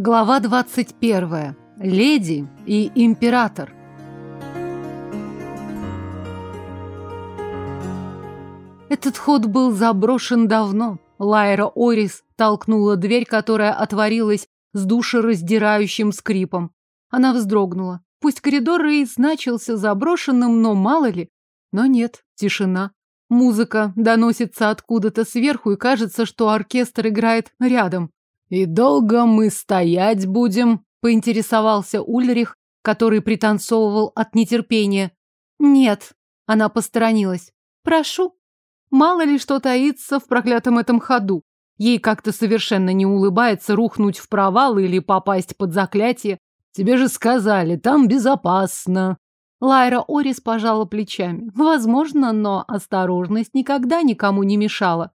Глава 21. Леди и император. Этот ход был заброшен давно. Лайра Орис толкнула дверь, которая отворилась с душераздирающим скрипом. Она вздрогнула. Пусть коридор и значился заброшенным, но мало ли. Но нет, тишина. Музыка доносится откуда-то сверху, и кажется, что оркестр играет рядом. «И долго мы стоять будем?» — поинтересовался Ульрих, который пританцовывал от нетерпения. «Нет», — она посторонилась. «Прошу». Мало ли что таится в проклятом этом ходу. Ей как-то совершенно не улыбается рухнуть в провал или попасть под заклятие. Тебе же сказали, там безопасно. Лайра Орис пожала плечами. Возможно, но осторожность никогда никому не мешала.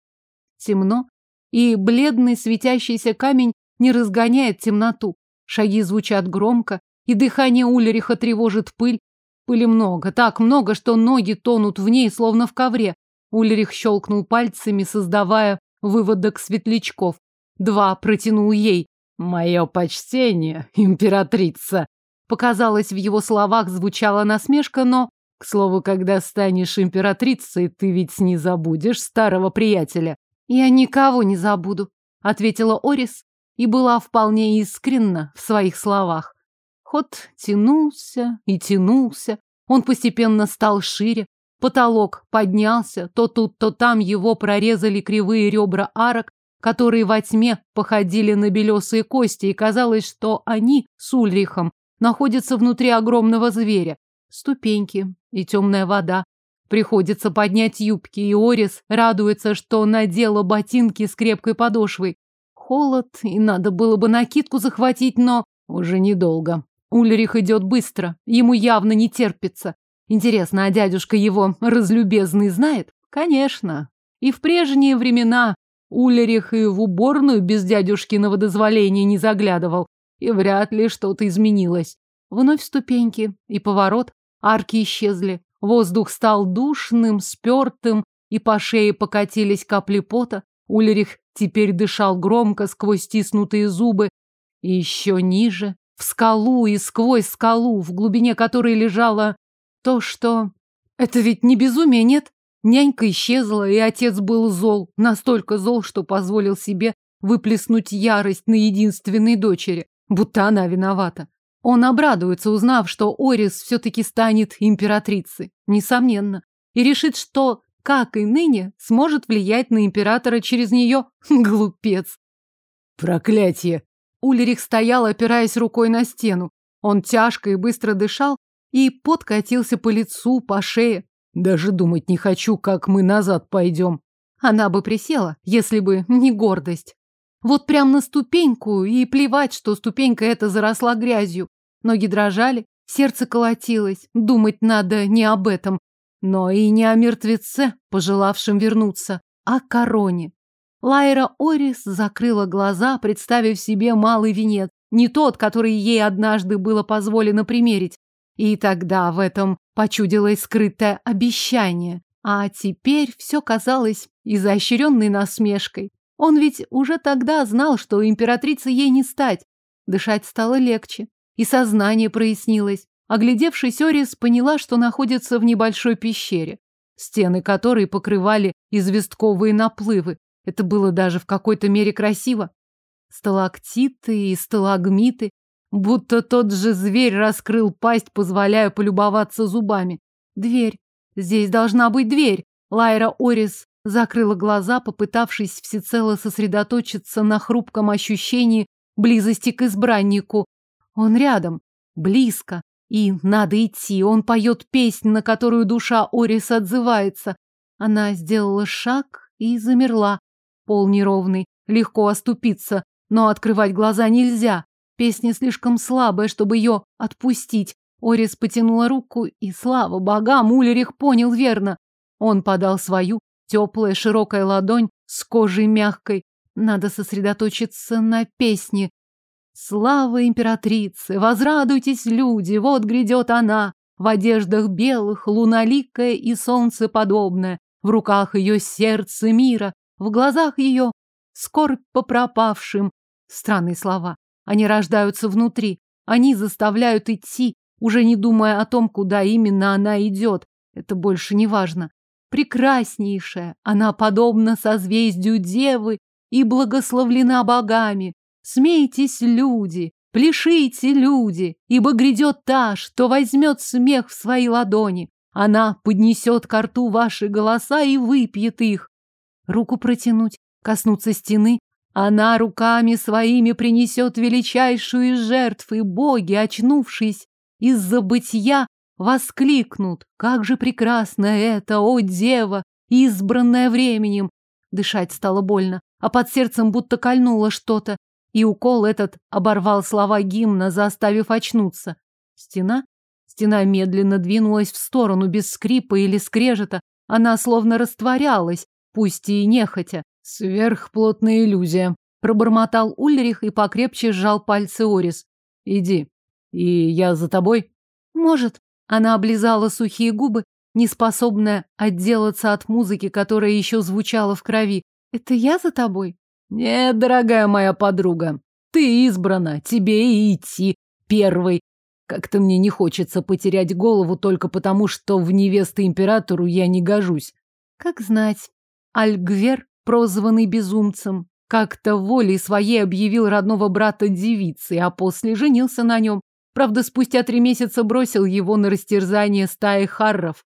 Темно, и бледный светящийся камень не разгоняет темноту. Шаги звучат громко, и дыхание Ульриха тревожит пыль. Пыли много, так много, что ноги тонут в ней, словно в ковре. Ульрих щелкнул пальцами, создавая выводок светлячков. Два протянул ей. «Мое почтение, императрица!» Показалось, в его словах звучала насмешка, но, к слову, когда станешь императрицей, ты ведь не забудешь старого приятеля. Я никого не забуду, ответила Орис и была вполне искренна в своих словах. Ход тянулся и тянулся, он постепенно стал шире, потолок поднялся, то тут, то там его прорезали кривые ребра арок, которые во тьме походили на белесые кости, и казалось, что они с Ульрихом находятся внутри огромного зверя. Ступеньки и темная вода, Приходится поднять юбки, и Орис радуется, что надела ботинки с крепкой подошвой. Холод, и надо было бы накидку захватить, но уже недолго. Ульрих идет быстро, ему явно не терпится. Интересно, а дядюшка его разлюбезный знает? Конечно. И в прежние времена Ульрих и в уборную без дядюшкиного дозволения не заглядывал, и вряд ли что-то изменилось. Вновь ступеньки и поворот, арки исчезли. Воздух стал душным, спертым, и по шее покатились капли пота. Ульрих теперь дышал громко сквозь стиснутые зубы. И еще ниже, в скалу и сквозь скалу, в глубине которой лежало то, что... Это ведь не безумие, нет? Нянька исчезла, и отец был зол, настолько зол, что позволил себе выплеснуть ярость на единственной дочери, будто она виновата. Он обрадуется, узнав, что Орис все-таки станет императрицей, несомненно, и решит, что, как и ныне, сможет влиять на императора через нее. Глупец. Проклятие! Ульрих стоял, опираясь рукой на стену. Он тяжко и быстро дышал и подкатился по лицу, по шее. Даже думать не хочу, как мы назад пойдем. Она бы присела, если бы не гордость. Вот прям на ступеньку, и плевать, что ступенька эта заросла грязью. Ноги дрожали, сердце колотилось. Думать надо не об этом, но и не о мертвеце, пожелавшем вернуться, а о короне. Лайра Орис закрыла глаза, представив себе малый венец, не тот, который ей однажды было позволено примерить. И тогда в этом почудилось скрытое обещание. А теперь все казалось изощренной насмешкой. Он ведь уже тогда знал, что императрицей ей не стать. Дышать стало легче, и сознание прояснилось. Оглядевшись, Орис поняла, что находится в небольшой пещере, стены которой покрывали известковые наплывы. Это было даже в какой-то мере красиво. Сталактиты и сталагмиты, будто тот же зверь раскрыл пасть, позволяя полюбоваться зубами. Дверь. Здесь должна быть дверь. Лайра Орис Закрыла глаза, попытавшись всецело сосредоточиться на хрупком ощущении близости к избраннику. Он рядом, близко, и надо идти. Он поет песнь, на которую душа Орис отзывается. Она сделала шаг и замерла. Пол неровный, легко оступиться, но открывать глаза нельзя. Песня слишком слабая, чтобы ее отпустить. Орис потянула руку, и, слава богам, Улерих понял верно. Он подал свою, Теплая широкая ладонь с кожей мягкой. Надо сосредоточиться на песне. Слава императрице! Возрадуйтесь, люди! Вот грядет она! В одеждах белых, луналикая и солнцеподобная. В руках ее сердце мира, в глазах ее скорбь по пропавшим. Странные слова. Они рождаются внутри. Они заставляют идти, уже не думая о том, куда именно она идет. Это больше не важно. Прекраснейшая, она подобна созвездию Девы и благословлена богами. Смейтесь, люди, пляшите, люди, ибо грядет та, что возьмет смех в свои ладони. Она поднесет к рту ваши голоса и выпьет их. Руку протянуть, коснуться стены. Она руками своими принесет величайшую из жертв, и боги, очнувшись из забытья, воскликнут. Как же прекрасно это, о дева, избранная временем! Дышать стало больно, а под сердцем будто кольнуло что-то, и укол этот оборвал слова гимна, заставив очнуться. Стена? Стена медленно двинулась в сторону, без скрипа или скрежета. Она словно растворялась, пусть и нехотя. Сверхплотная иллюзия. Пробормотал Ульрих и покрепче сжал пальцы Орис. Иди. И я за тобой? Может. Она облизала сухие губы, неспособная отделаться от музыки, которая еще звучала в крови. Это я за тобой? Нет, дорогая моя подруга. Ты избрана, тебе и идти первой. Как-то мне не хочется потерять голову только потому, что в невесты императору я не гожусь. Как знать. Альгвер, прозванный безумцем, как-то волей своей объявил родного брата девицей, а после женился на нем. Правда, спустя три месяца бросил его на растерзание стаи харров.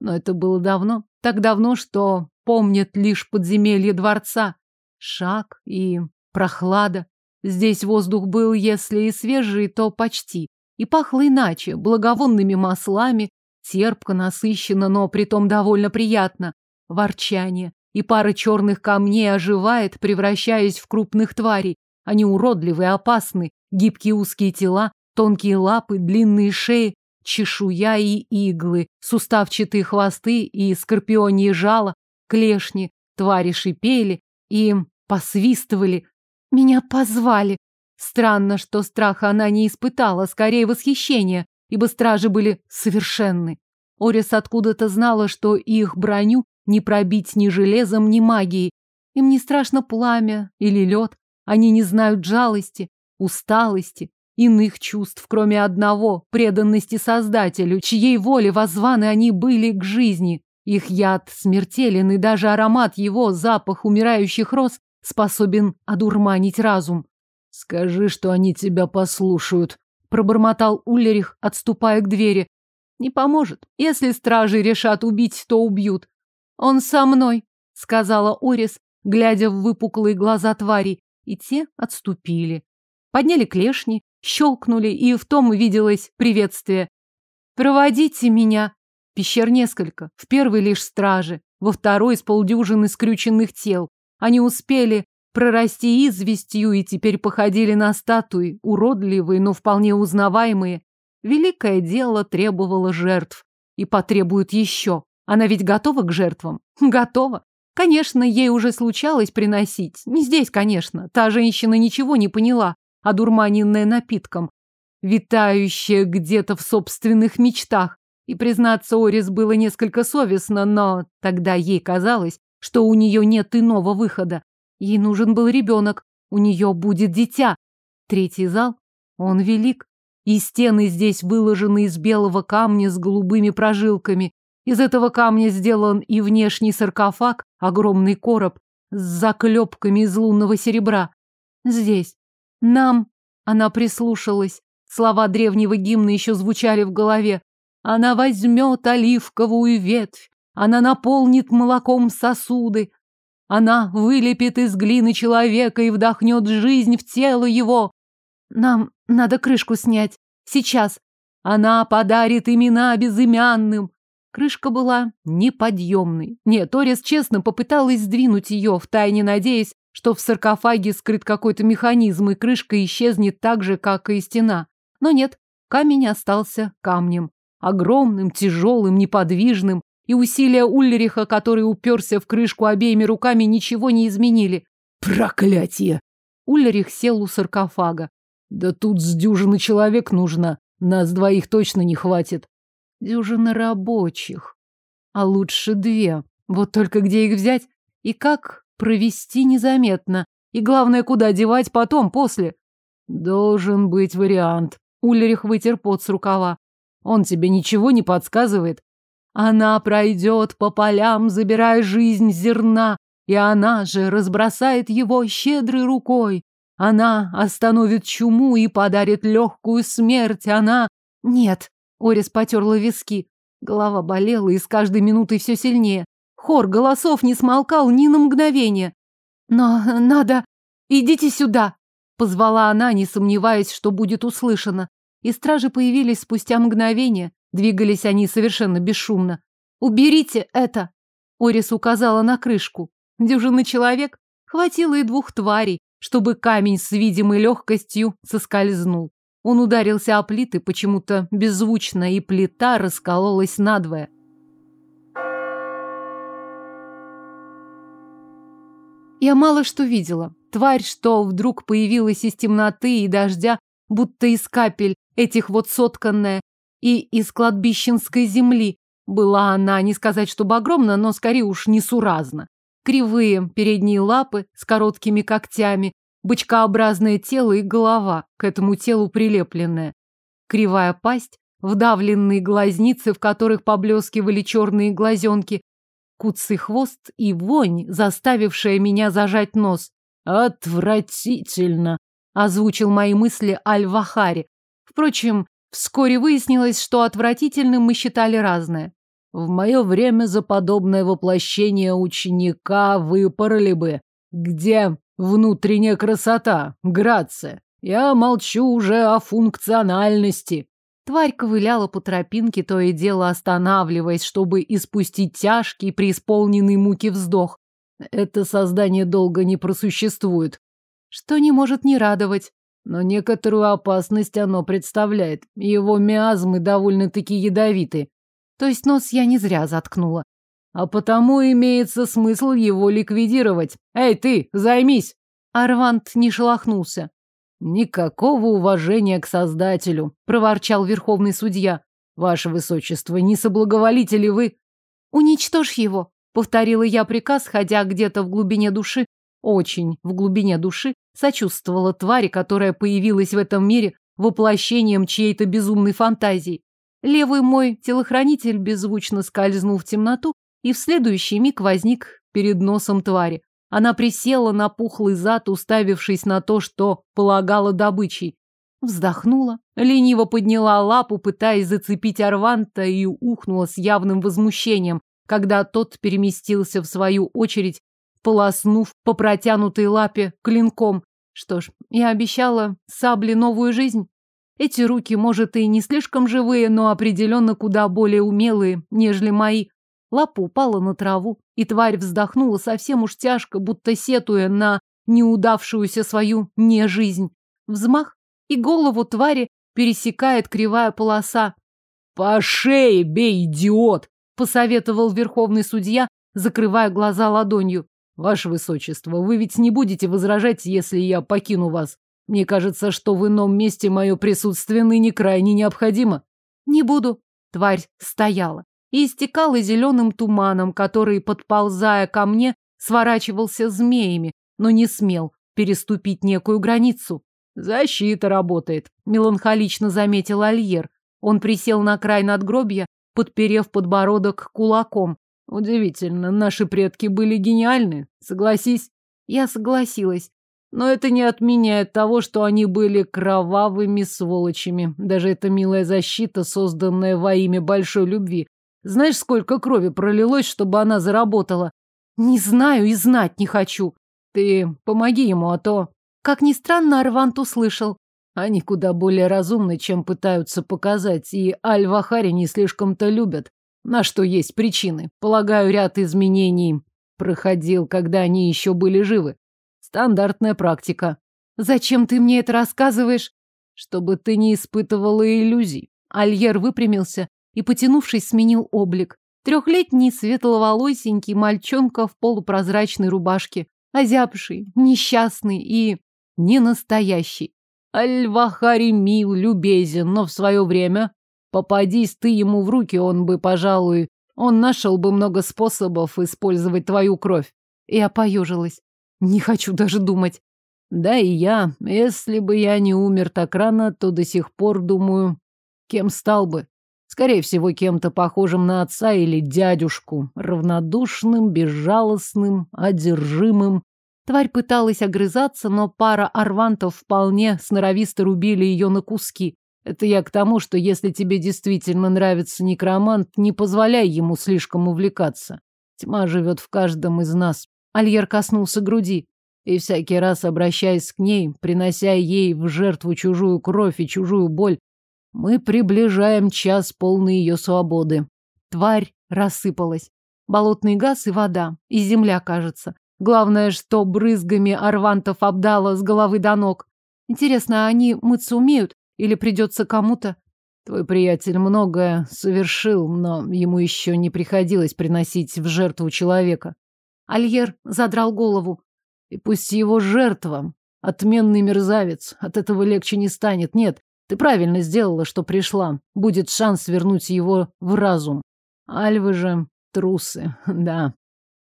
Но это было давно. Так давно, что помнят лишь подземелье дворца. Шаг и прохлада. Здесь воздух был, если и свежий, то почти. И пахло иначе, благовонными маслами, терпко, насыщенно, но притом довольно приятно. Ворчание. И пара черных камней оживает, превращаясь в крупных тварей. Они уродливые, опасны, гибкие узкие тела, Тонкие лапы, длинные шеи, чешуя и иглы, суставчатые хвосты и скорпионьи жало, клешни, твари шипели и посвистывали. Меня позвали. Странно, что страха она не испытала, скорее восхищение, ибо стражи были совершенны. Орис откуда-то знала, что их броню не пробить ни железом, ни магией. Им не страшно пламя или лед. Они не знают жалости, усталости, иных чувств, кроме одного — преданности Создателю, чьей воле воззваны они были к жизни. Их яд смертелен, и даже аромат его, запах умирающих роз, способен одурманить разум. «Скажи, что они тебя послушают», — пробормотал Уллерих, отступая к двери. «Не поможет. Если стражи решат убить, то убьют. Он со мной», — сказала Орис, глядя в выпуклые глаза твари, и те отступили. Подняли клешни, щелкнули, и в том виделось приветствие. «Проводите меня!» Пещер несколько. В первой лишь стражи, во второй с полдюжины скрюченных тел. Они успели прорасти известью и теперь походили на статуи, уродливые, но вполне узнаваемые. Великое дело требовало жертв. И потребует еще. Она ведь готова к жертвам? Готова. Конечно, ей уже случалось приносить. Не здесь, конечно. Та женщина ничего не поняла одурманенная напитком, витающая где-то в собственных мечтах. И, признаться, Орис было несколько совестно, но тогда ей казалось, что у нее нет иного выхода. Ей нужен был ребенок, у нее будет дитя. Третий зал, он велик. И стены здесь выложены из белого камня с голубыми прожилками. Из этого камня сделан и внешний саркофаг, огромный короб с заклепками из лунного серебра. Здесь, нам, она прислушалась. Слова древнего гимна еще звучали в голове. Она возьмет оливковую ветвь, она наполнит молоком сосуды, она вылепит из глины человека и вдохнет жизнь в тело его. Нам надо крышку снять. Сейчас. Она подарит имена безымянным. Крышка была неподъемной. Нет, Торис честно попыталась сдвинуть ее, втайне надеясь, что в саркофаге скрыт какой-то механизм, и крышка исчезнет так же, как и стена. Но нет, камень остался камнем. Огромным, тяжелым, неподвижным, и усилия Ульриха, который уперся в крышку обеими руками, ничего не изменили. Проклятие! Ульрих сел у саркофага. Да тут с дюжины человек нужно. Нас двоих точно не хватит. Дюжина рабочих. А лучше две. Вот только где их взять? И как провести незаметно. И главное, куда девать потом, после. Должен быть вариант. Ульрих вытер пот с рукава. Он тебе ничего не подсказывает? Она пройдет по полям, забирая жизнь зерна, и она же разбросает его щедрой рукой. Она остановит чуму и подарит легкую смерть. Она... Нет, Орис потерла виски. Голова болела и с каждой минутой все сильнее. Хор голосов не смолкал ни на мгновение. Но надо... Идите сюда! Позвала она, не сомневаясь, что будет услышана. И стражи появились спустя мгновение. Двигались они совершенно бесшумно. «Уберите это!» Орис указала на крышку. Дюжина человек хватило и двух тварей, чтобы камень с видимой легкостью соскользнул. Он ударился о плиты почему-то беззвучно, и плита раскололась надвое. Я мало что видела. Тварь, что вдруг появилась из темноты и дождя, будто из капель, этих вот сотканная, и из кладбищенской земли. Была она, не сказать, чтобы огромна, но скорее уж несуразна. Кривые передние лапы с короткими когтями, бычкообразное тело и голова, к этому телу прилепленная. Кривая пасть, вдавленные глазницы, в которых поблескивали черные глазенки, куцый хвост и вонь, заставившая меня зажать нос. «Отвратительно!» — озвучил мои мысли Аль-Вахари. Впрочем, вскоре выяснилось, что отвратительным мы считали разное. В мое время за подобное воплощение ученика выпороли бы. Где внутренняя красота, грация? Я молчу уже о функциональности. Тварь ковыляла по тропинке, то и дело останавливаясь, чтобы испустить тяжкий, преисполненный муки вздох. Это создание долго не просуществует. Что не может не радовать. Но некоторую опасность оно представляет. Его миазмы довольно-таки ядовиты. То есть нос я не зря заткнула. А потому имеется смысл его ликвидировать. Эй, ты, займись! Арвант не шелохнулся. Никакого уважения к Создателю, проворчал верховный судья. Ваше Высочество, не соблаговолите ли вы? Уничтожь его, повторила я приказ, ходя где-то в глубине души, очень в глубине души, сочувствовала твари, которая появилась в этом мире воплощением чьей-то безумной фантазии. Левый мой телохранитель беззвучно скользнул в темноту и в следующий миг возник перед носом твари. Она присела на пухлый зад, уставившись на то, что полагала добычей. Вздохнула, лениво подняла лапу, пытаясь зацепить Арванта, и ухнула с явным возмущением, когда тот переместился в свою очередь, полоснув по протянутой лапе клинком. Что ж, я обещала сабле новую жизнь. Эти руки, может, и не слишком живые, но определенно куда более умелые, нежели мои. Лапа упала на траву, и тварь вздохнула совсем уж тяжко, будто сетуя на неудавшуюся свою нежизнь. Взмах, и голову твари пересекает кривая полоса. «По шее бей, идиот!» — посоветовал верховный судья, закрывая глаза ладонью. «Ваше высочество, вы ведь не будете возражать, если я покину вас. Мне кажется, что в ином месте мое присутствие ныне крайне необходимо». «Не буду». Тварь стояла и истекала зеленым туманом, который, подползая ко мне, сворачивался змеями, но не смел переступить некую границу. «Защита работает», — меланхолично заметил Альер. Он присел на край надгробья, подперев подбородок кулаком. «Удивительно, наши предки были гениальны, согласись?» Я согласилась. Но это не отменяет того, что они были кровавыми сволочами. Даже эта милая защита, созданная во имя большой любви, знаешь, сколько крови пролилось, чтобы она заработала? Не знаю и знать не хочу. Ты помоги ему, а то... Как ни странно, Арвант услышал. Они куда более разумны, чем пытаются показать, и Аль-Вахари не слишком-то любят. На что есть причины. Полагаю, ряд изменений проходил, когда они еще были живы. Стандартная практика. Зачем ты мне это рассказываешь? Чтобы ты не испытывала иллюзий. Альер выпрямился и, потянувшись, сменил облик. Трехлетний светловолосенький мальчонка в полупрозрачной рубашке, озябший, несчастный и ненастоящий. Аль-Вахари мил, любезен, но в свое время, попадись ты ему в руки, он бы, пожалуй, он нашел бы много способов использовать твою кровь. Я поежилась. Не хочу даже думать. Да и я, если бы я не умер так рано, то до сих пор думаю, кем стал бы. Скорее всего, кем-то похожим на отца или дядюшку, равнодушным, безжалостным, одержимым. Тварь пыталась огрызаться, но пара арвантов вполне сноровисто рубили ее на куски. Это я к тому, что если тебе действительно нравится некромант, не позволяй ему слишком увлекаться. Тьма живет в каждом из нас. Альер коснулся груди. И всякий раз, обращаясь к ней, принося ей в жертву чужую кровь и чужую боль, мы приближаем час полный ее свободы. Тварь рассыпалась. Болотный газ и вода, и земля, кажется. Главное, что брызгами арвантов обдала с головы до ног. Интересно, а они мыться умеют? Или придется кому-то? Твой приятель многое совершил, но ему еще не приходилось приносить в жертву человека. Альер задрал голову. И пусть его жертва отменный мерзавец, от этого легче не станет. Нет, ты правильно сделала, что пришла. Будет шанс вернуть его в разум. Альвы же трусы, да.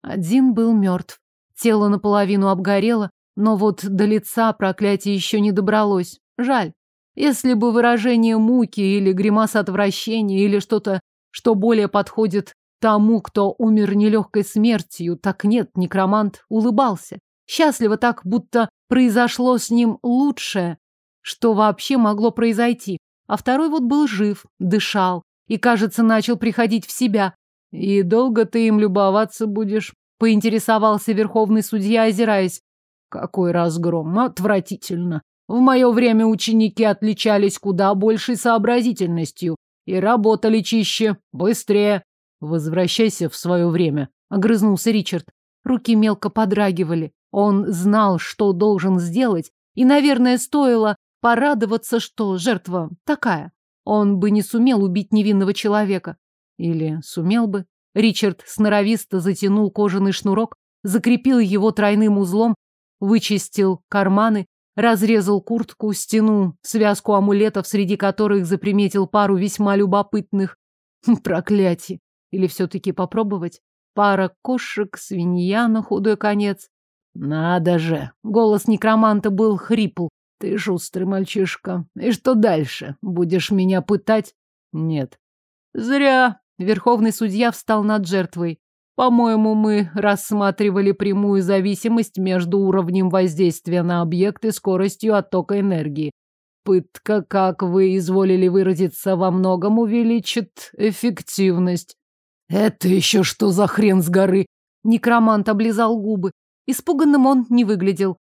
Один был мертв. Тело наполовину обгорело, но вот до лица проклятие еще не добралось. Жаль. Если бы выражение муки или гримаса отвращения или что-то, что более подходит тому, кто умер нелегкой смертью, так нет, некромант улыбался. Счастливо так, будто произошло с ним лучшее, что вообще могло произойти. А второй вот был жив, дышал и, кажется, начал приходить в себя. И долго ты им любоваться будешь? Поинтересовался верховный судья, озираясь. Какой разгром, отвратительно. В мое время ученики отличались куда большей сообразительностью и работали чище, быстрее. Возвращайся в свое время, огрызнулся Ричард. Руки мелко подрагивали. Он знал, что должен сделать, и, наверное, стоило порадоваться, что жертва такая. Он бы не сумел убить невинного человека. Или сумел бы. Ричард сноровисто затянул кожаный шнурок, закрепил его тройным узлом, вычистил карманы, разрезал куртку, стянул связку амулетов, среди которых заприметил пару весьма любопытных. Проклятие! Или все-таки попробовать? Пара кошек, свинья на худой конец. Надо же! Голос некроманта был хрипл. Ты шустрый мальчишка. И что дальше? Будешь меня пытать? Нет. Зря. Верховный судья встал над жертвой. По-моему, мы рассматривали прямую зависимость между уровнем воздействия на объект и скоростью оттока энергии. Пытка, как вы изволили выразиться, во многом увеличит эффективность. Это еще что за хрен с горы? Некромант облизал губы. Испуганным он не выглядел.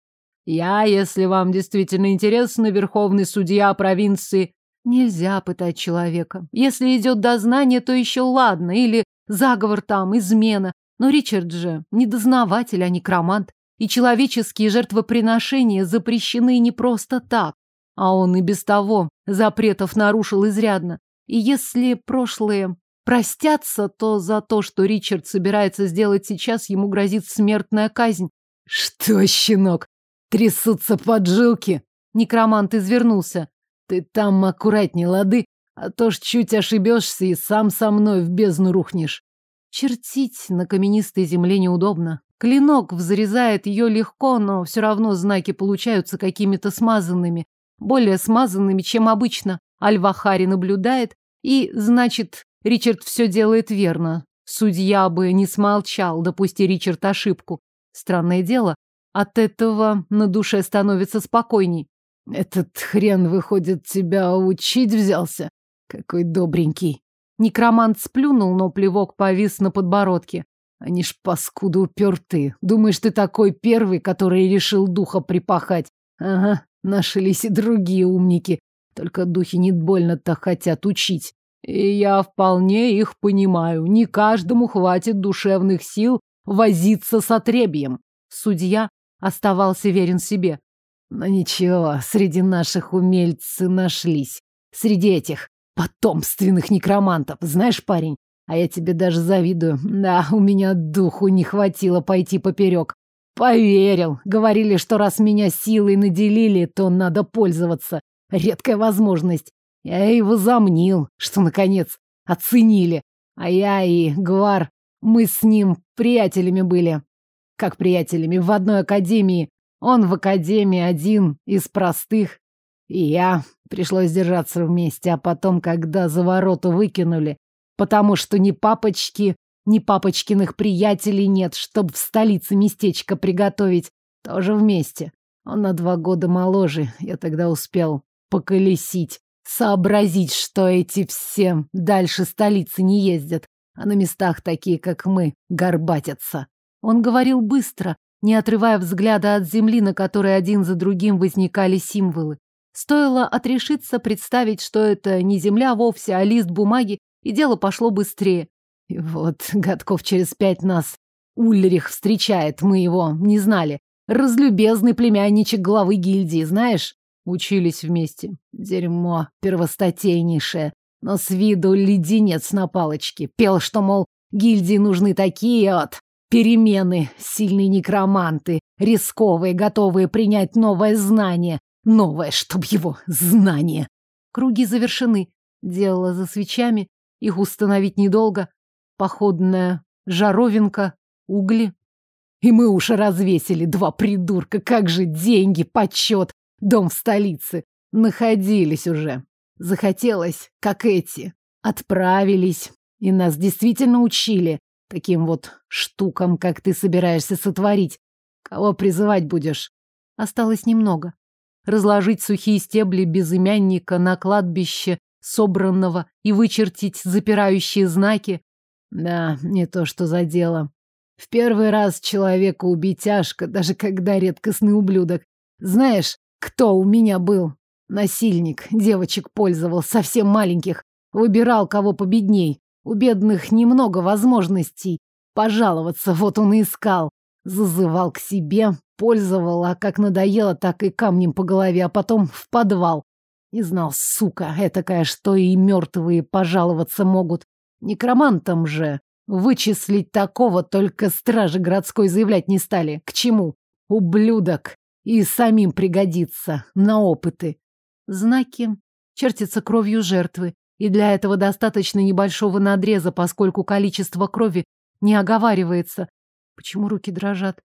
Я, если вам действительно интересно, верховный судья провинции... Нельзя пытать человека. Если идет дознание, то еще ладно, или заговор там, измена. Но Ричард же не дознаватель, а некромант. И человеческие жертвоприношения запрещены не просто так. А он и без того запретов нарушил изрядно. И если прошлые простятся, то за то, что Ричард собирается сделать сейчас, ему грозит смертная казнь. Что, щенок, трясутся поджилки. Некромант извернулся. Ты там аккуратней, лады, а то ж чуть ошибешься и сам со мной в бездну рухнешь. Чертить на каменистой земле неудобно. Клинок взрезает ее легко, но все равно знаки получаются какими-то смазанными. Более смазанными, чем обычно. Альвахари наблюдает, и, значит, Ричард все делает верно. Судья бы не смолчал, допусти Ричард ошибку. Странное дело, от этого на душе становится спокойней. Этот хрен, выходит, тебя учить взялся? Какой добренький. Некромант сплюнул, но плевок повис на подбородке. Они ж паскуды упертые. Думаешь, ты такой первый, который решил духа припахать? Ага, нашлись и другие умники. Только духи не больно-то хотят учить. И я вполне их понимаю. Не каждому хватит душевных сил возиться с отребьем. Судья оставался верен себе. Но ничего, среди наших умельцы нашлись. Среди этих потомственных некромантов. Знаешь, парень, а я тебе даже завидую. Да, у меня духу не хватило пойти поперек. Поверил. Говорили, что раз меня силой наделили, то надо пользоваться. Редкая возможность. Я и возомнил, что, наконец, оценили. А я и Гвар, мы с ним приятелями были как приятелями в одной академии. Он в академии один из простых. И я. Пришлось держаться вместе, а потом, когда за ворота выкинули, потому что ни папочки, ни папочкиных приятелей нет, чтоб в столице местечко приготовить, тоже вместе. Он на два года моложе, я тогда успел поколесить, сообразить, что эти все дальше столицы не ездят, а на местах такие, как мы, горбатятся. Он говорил быстро, не отрывая взгляда от земли, на которой один за другим возникали символы. Стоило отрешиться представить, что это не земля вовсе, а лист бумаги, и дело пошло быстрее. И вот, годков через пять нас Ульрих встречает, мы его не знали. Разлюбезный племянничек главы гильдии, знаешь? Учились вместе. Дерьмо первостатейнейшее. Но с виду леденец на палочке. Пел, что, мол, гильдии нужны такие вот перемены, сильные некроманты, рисковые, готовые принять новое знание. Новое, чтоб его, знание. Круги завершены. Дело за свечами. Их установить недолго. Походная жаровинка, угли. И мы уж развесили два придурка. Как же деньги, почет, дом в столице. Находились уже. Захотелось, как эти. Отправились. И нас действительно учили. Таким вот штукам, как ты собираешься сотворить. Кого призывать будешь? Осталось немного. Разложить сухие стебли безымянника на кладбище собранного и вычертить запирающие знаки. Да, не то что за дело. В первый раз человека убить тяжко, даже когда редкостный ублюдок. Знаешь, кто у меня был? Насильник. Девочек пользовал, совсем маленьких. Выбирал, кого победней. У бедных немного возможностей. Пожаловаться вот он и искал. Зазывал к себе, пользовал, а как надоело, так и камнем по голове, а потом в подвал. Не знал, сука, этакая, что и мертвые пожаловаться могут. Некромантам же Вычислить такого только стражи городской заявлять не стали. К чему? Ублюдок. И самим пригодится. На опыты. Знаки чертятся кровью жертвы. И для этого достаточно небольшого надреза, поскольку количество крови не оговаривается. Почему руки дрожат?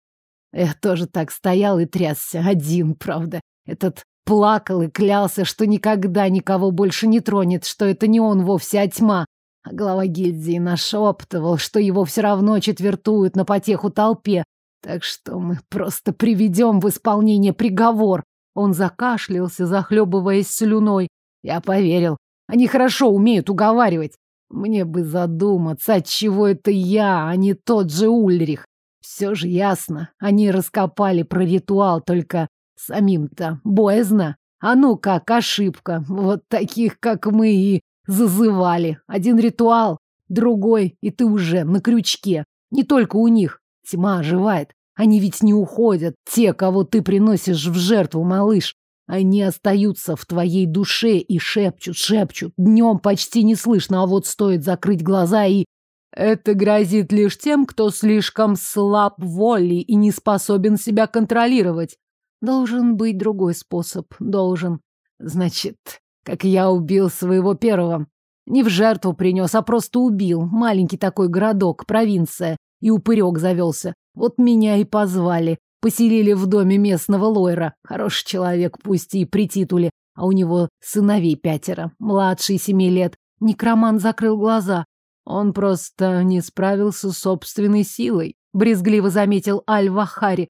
Я тоже так стоял и трясся. Один, правда. Этот плакал и клялся, что никогда никого больше не тронет, что это не он вовсе, а тьма. А глава гильдии нашептывал, что его все равно четвертуют на потеху толпе. Так что мы просто приведем в исполнение приговор. Он закашлялся, захлебываясь слюной. Я поверил. Они хорошо умеют уговаривать. Мне бы задуматься, от чего это я, а не тот же Ульрих. Все же ясно. Они раскопали про ритуал, только самим-то боязно. А ну как, ошибка. Вот таких, как мы, и Зазывали. Один ритуал, другой, и ты уже на крючке. Не только у них. Тьма оживает. Они ведь не уходят. Те, кого ты приносишь в жертву, малыш. Они остаются в твоей душе и шепчут, шепчут. Днем почти не слышно, а вот стоит закрыть глаза и... Это грозит лишь тем, кто слишком слаб воли и не способен себя контролировать. Должен быть другой способ. Должен. Значит, как я убил своего первого. Не в жертву принес, а просто убил. Маленький такой городок, провинция. И упырек завелся. Вот меня и позвали. Поселили в доме местного лойра. Хороший человек, пусть и при титуле. А у него сыновей пятеро. Младший семи лет. Некроман закрыл глаза. Он просто не справился с собственной силой. Брезгливо заметил Аль-Вахари.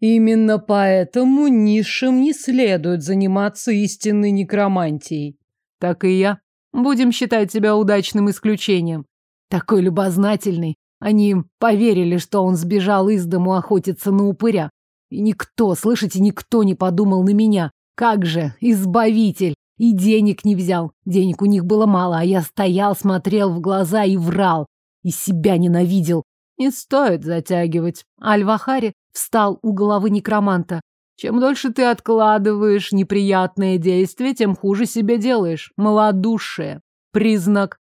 Именно поэтому низшим не следует заниматься истинной некромантией. Так и я. Будем считать себя удачным исключением. Такой любознательный. Они поверили, что он сбежал из дому охотиться на упыря. И никто, слышите, никто не подумал на меня. Как же, избавитель. И денег не взял. Денег у них было мало, а я стоял, смотрел в глаза и врал. И себя ненавидел. Не стоит затягивать. Альвахари встал у головы некроманта. Чем дольше ты откладываешь неприятные действия, тем хуже себе делаешь. Малодушие. Признак.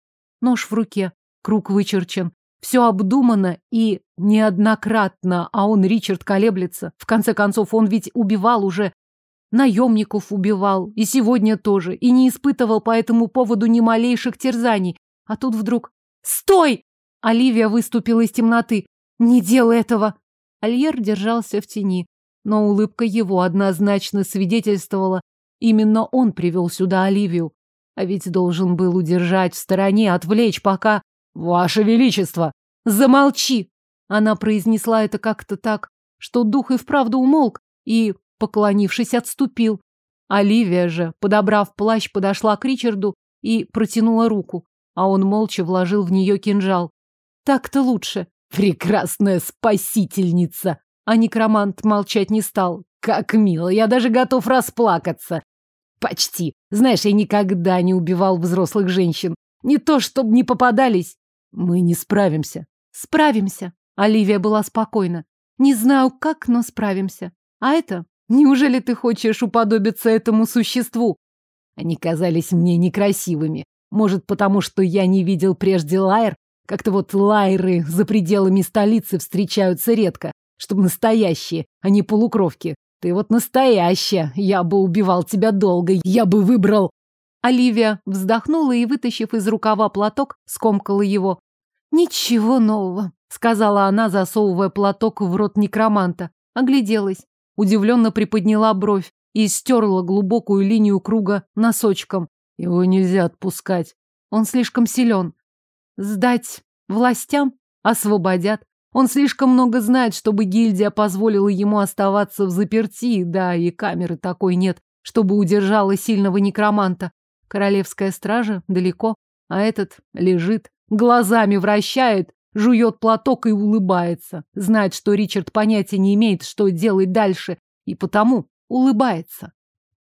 Нож в руке. Круг вычерчен. Все обдумано и неоднократно, а он, Ричард, колеблется. В конце концов, он ведь убивал уже. Наемников убивал. И сегодня тоже. И не испытывал по этому поводу ни малейших терзаний. А тут вдруг... «Стой!» Оливия выступила из темноты. «Не делай этого!» Альер держался в тени. но улыбка его однозначно свидетельствовала, именно он привел сюда Оливию. А ведь должен был удержать в стороне, отвлечь, пока... «Ваше Величество!» «Замолчи!» Она произнесла это как-то так, что дух и вправду умолк и, поклонившись, отступил. Оливия же, подобрав плащ, подошла к Ричарду и протянула руку, а он молча вложил в нее кинжал. Так-то лучше. Прекрасная спасительница! А некромант молчать не стал. Как мило, я даже готов расплакаться. Почти. Знаешь, я никогда не убивал взрослых женщин. Не то, чтобы не попадались. Мы не справимся. Справимся. Оливия была спокойна. Не знаю как, но справимся. А это? Неужели ты хочешь уподобиться этому существу? Они казались мне некрасивыми. Может, потому что я не видел прежде лайр? Как-то вот лайры за пределами столицы встречаются редко. Чтобы настоящие, а не полукровки. Ты вот настоящая. Я бы убивал тебя долго. Я бы выбрал... Оливия вздохнула и, вытащив из рукава платок, скомкала его. «Ничего нового», — сказала она, засовывая платок в рот некроманта. Огляделась, удивленно приподняла бровь и стерла глубокую линию круга носочком. Его нельзя отпускать. Он слишком силен. Сдать властям? Освободят. Он слишком много знает, чтобы гильдия позволила ему оставаться в заперти, да и камеры такой нет, чтобы удержала сильного некроманта. Королевская стража далеко, а этот лежит, глазами вращает, жует платок и улыбается. Знает, что Ричард понятия не имеет, что делать дальше, и потому улыбается.